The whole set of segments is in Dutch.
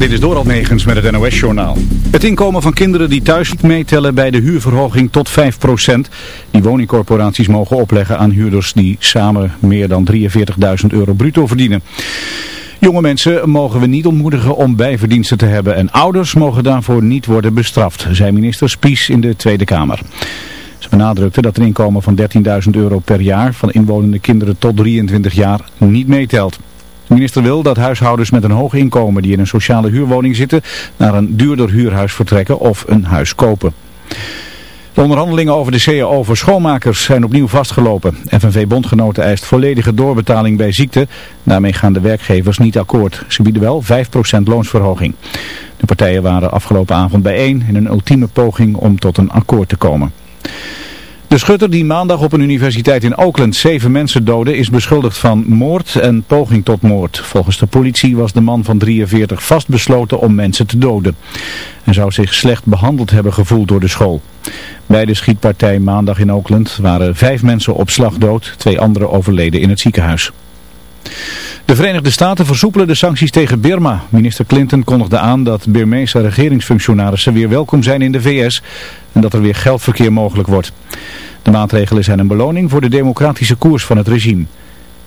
Dit is Doral Negens met het NOS-journaal. Het inkomen van kinderen die thuis niet meetellen bij de huurverhoging tot 5%. Die woningcorporaties mogen opleggen aan huurders die samen meer dan 43.000 euro bruto verdienen. Jonge mensen mogen we niet ontmoedigen om bijverdiensten te hebben en ouders mogen daarvoor niet worden bestraft, zei minister Spies in de Tweede Kamer. Ze benadrukte dat een inkomen van 13.000 euro per jaar van inwonende kinderen tot 23 jaar niet meetelt. De minister wil dat huishoudens met een hoog inkomen die in een sociale huurwoning zitten naar een duurder huurhuis vertrekken of een huis kopen. De onderhandelingen over de CAO voor schoonmakers zijn opnieuw vastgelopen. FNV-bondgenoten eist volledige doorbetaling bij ziekte. Daarmee gaan de werkgevers niet akkoord. Ze bieden wel 5% loonsverhoging. De partijen waren afgelopen avond bijeen in een ultieme poging om tot een akkoord te komen. De schutter die maandag op een universiteit in Oakland zeven mensen doodde is beschuldigd van moord en poging tot moord. Volgens de politie was de man van 43 vastbesloten om mensen te doden. Hij zou zich slecht behandeld hebben gevoeld door de school. Bij de schietpartij maandag in Oakland waren vijf mensen op slag dood, twee anderen overleden in het ziekenhuis. De Verenigde Staten versoepelen de sancties tegen Birma. Minister Clinton kondigde aan dat Birmeese regeringsfunctionarissen weer welkom zijn in de VS en dat er weer geldverkeer mogelijk wordt. De maatregelen zijn een beloning voor de democratische koers van het regime.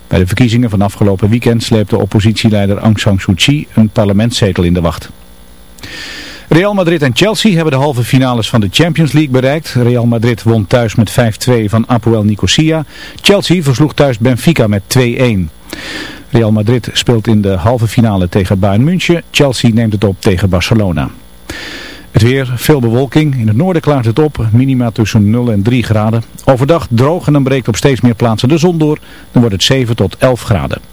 Bij de verkiezingen van afgelopen weekend sleepte oppositieleider Aung San Suu Kyi een parlementszetel in de wacht. Real Madrid en Chelsea hebben de halve finales van de Champions League bereikt. Real Madrid won thuis met 5-2 van Apoel Nicosia. Chelsea versloeg thuis Benfica met 2-1. Real Madrid speelt in de halve finale tegen Bayern München. Chelsea neemt het op tegen Barcelona. Het weer, veel bewolking. In het noorden klaart het op. Minima tussen 0 en 3 graden. Overdag droog en dan breekt op steeds meer plaatsen de zon door. Dan wordt het 7 tot 11 graden.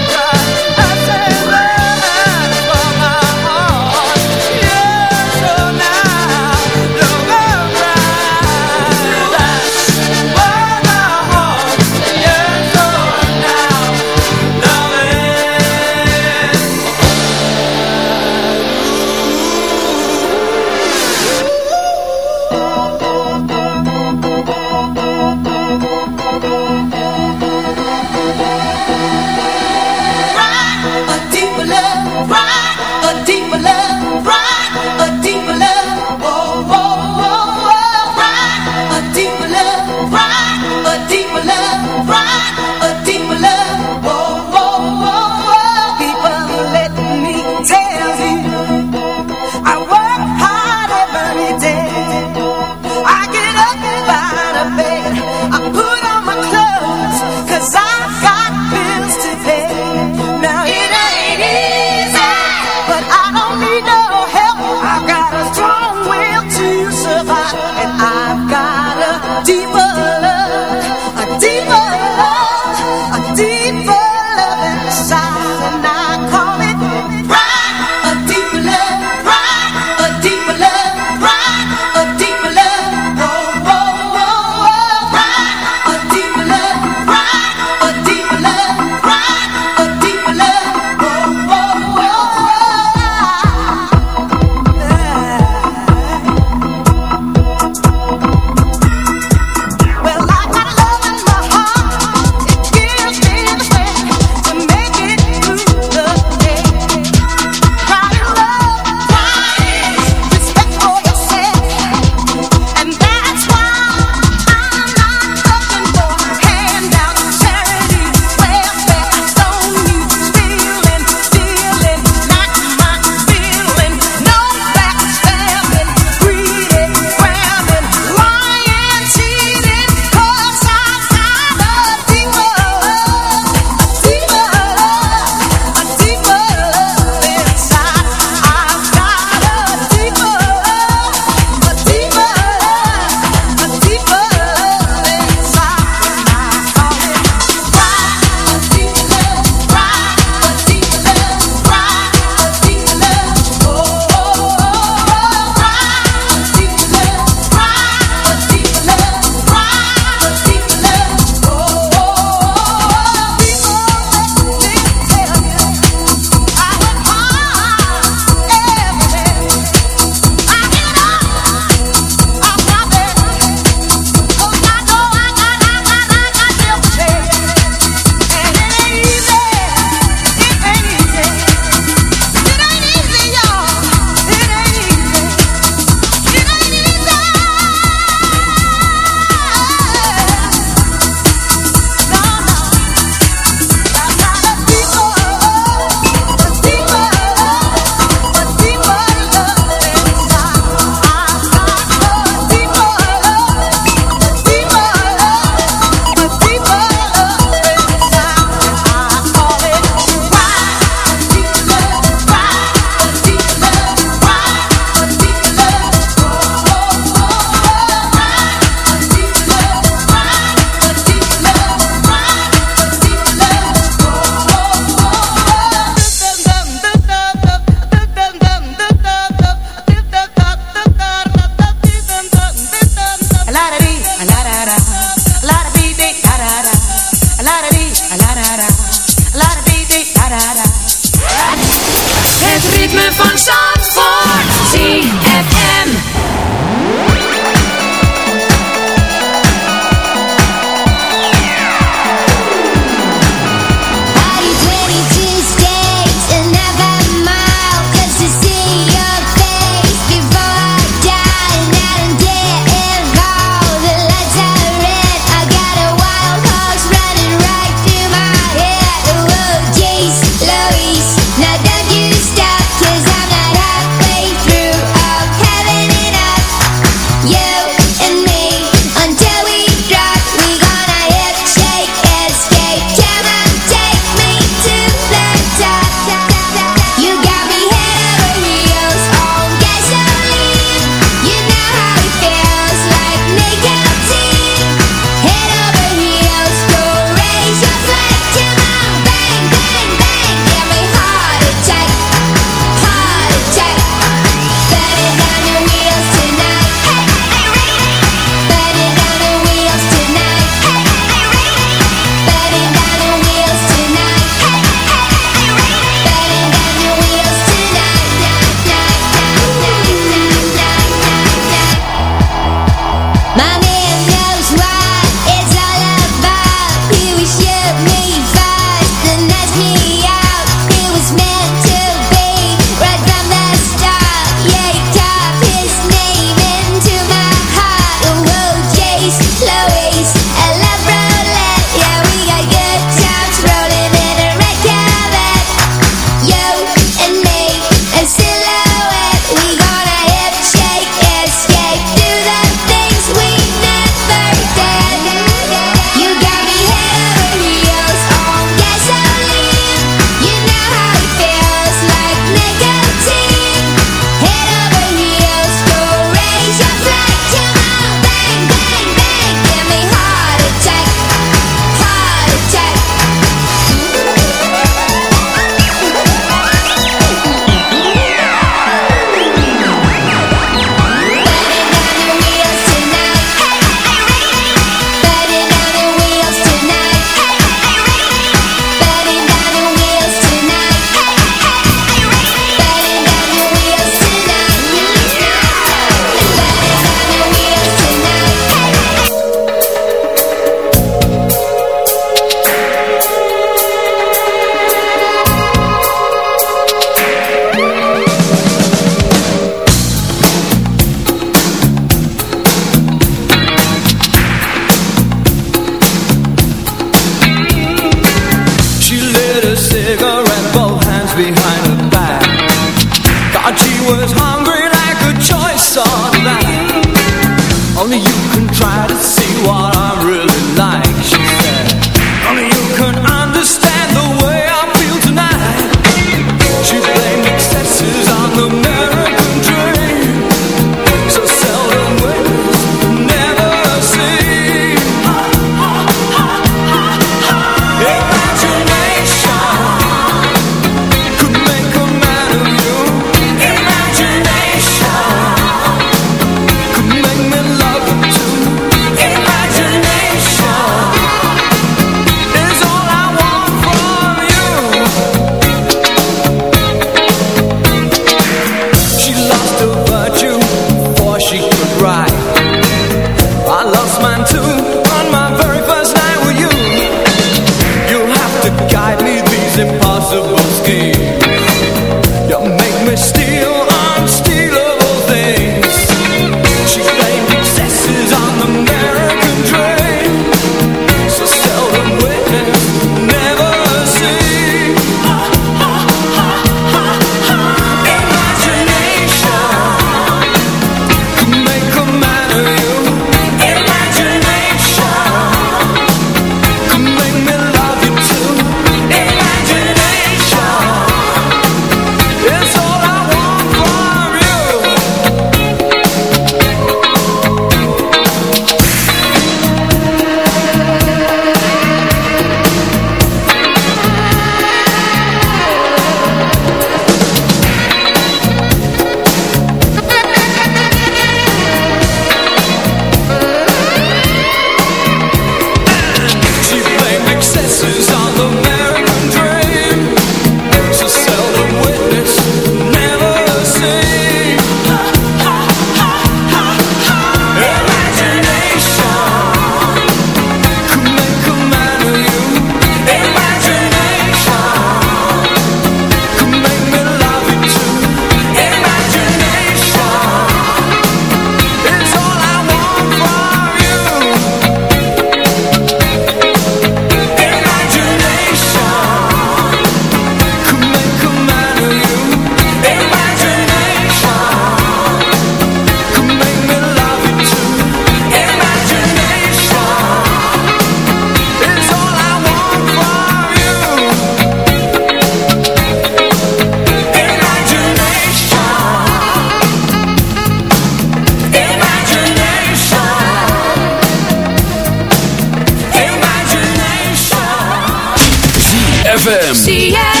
ZFM.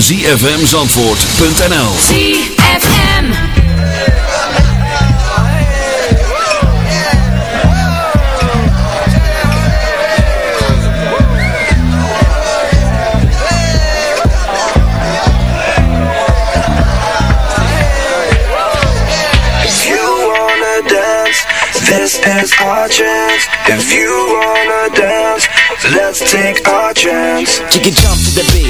www.zfmzandvoort.nl ZFM. If you wanna dance, this is our chance. If you wanna dance, let's take our chance. You can jump to the beat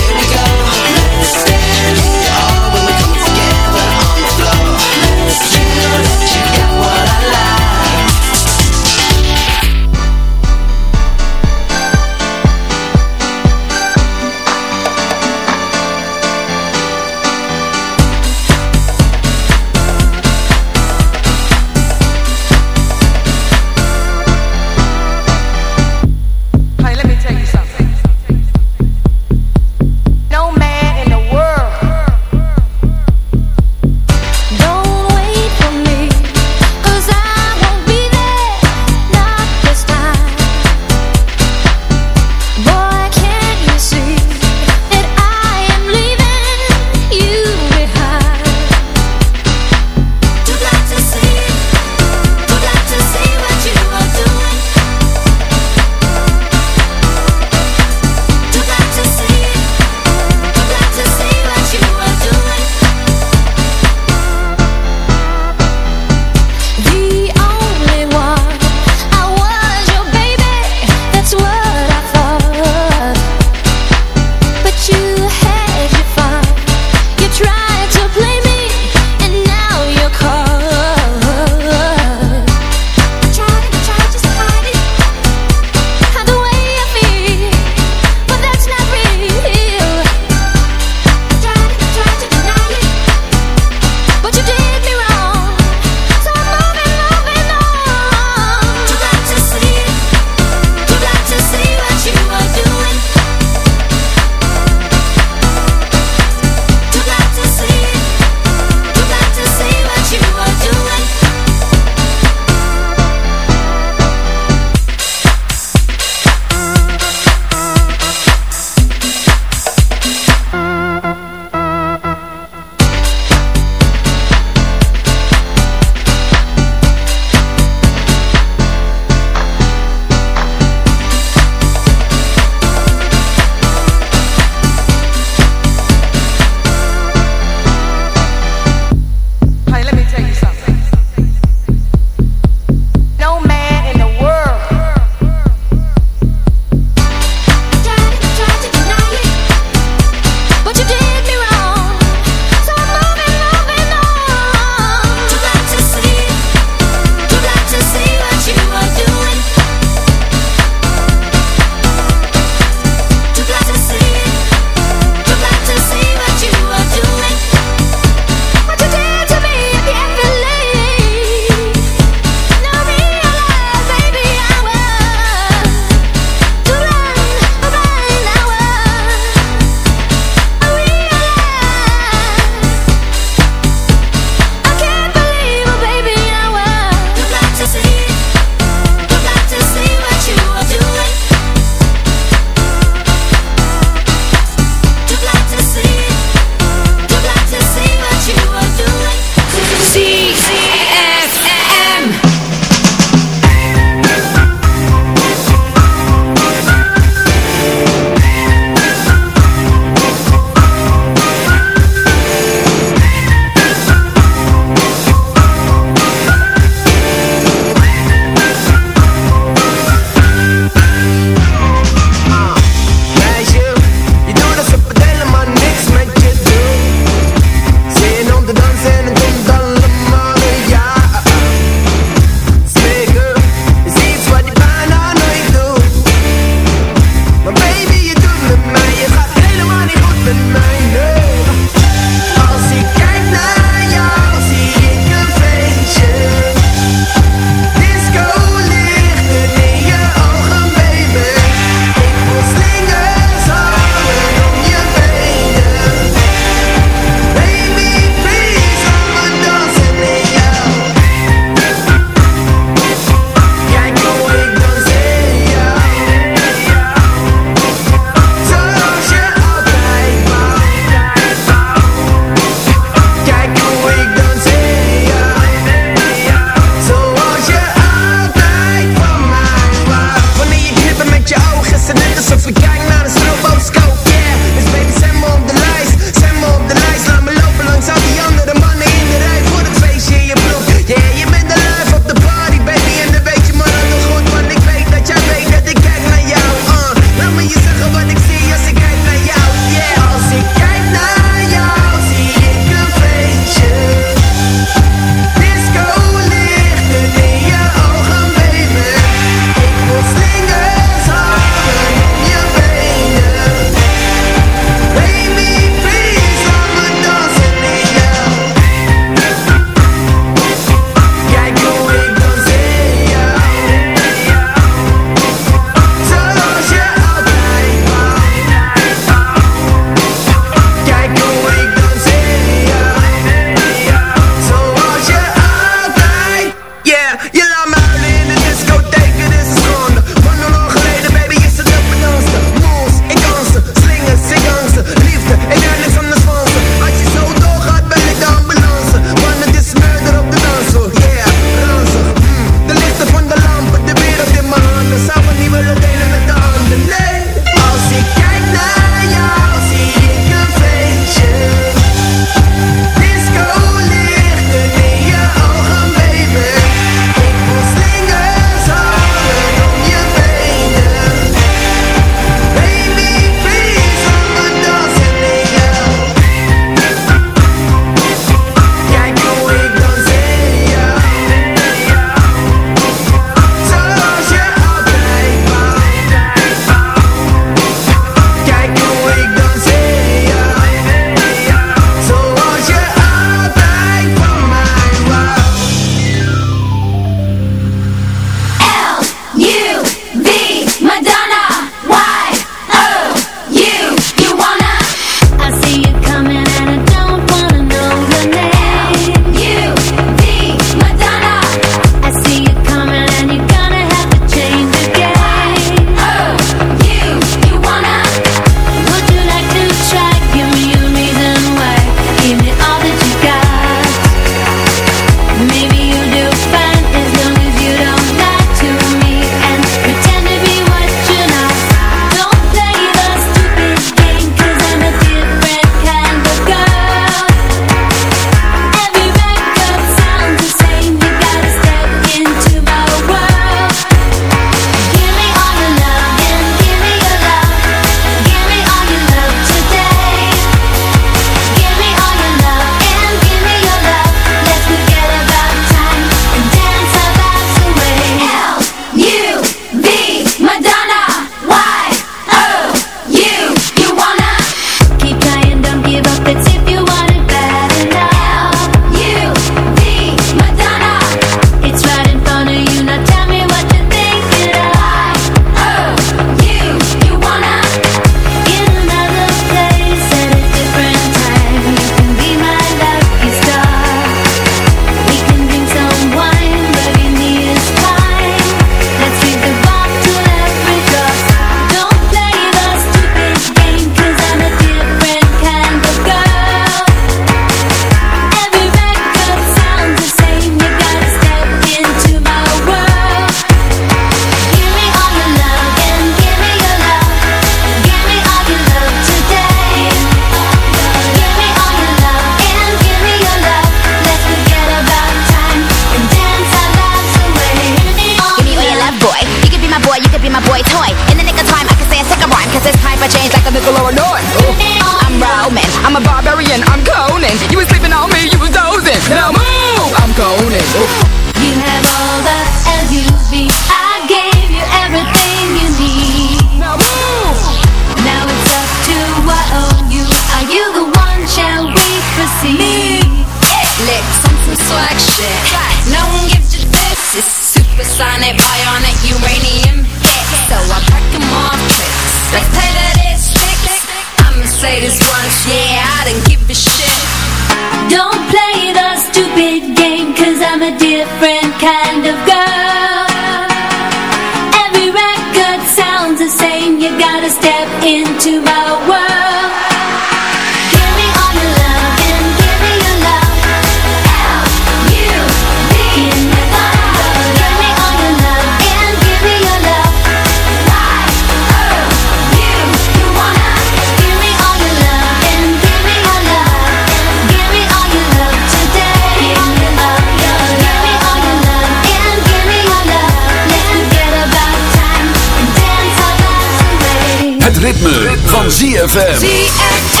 ritme van. ZFM.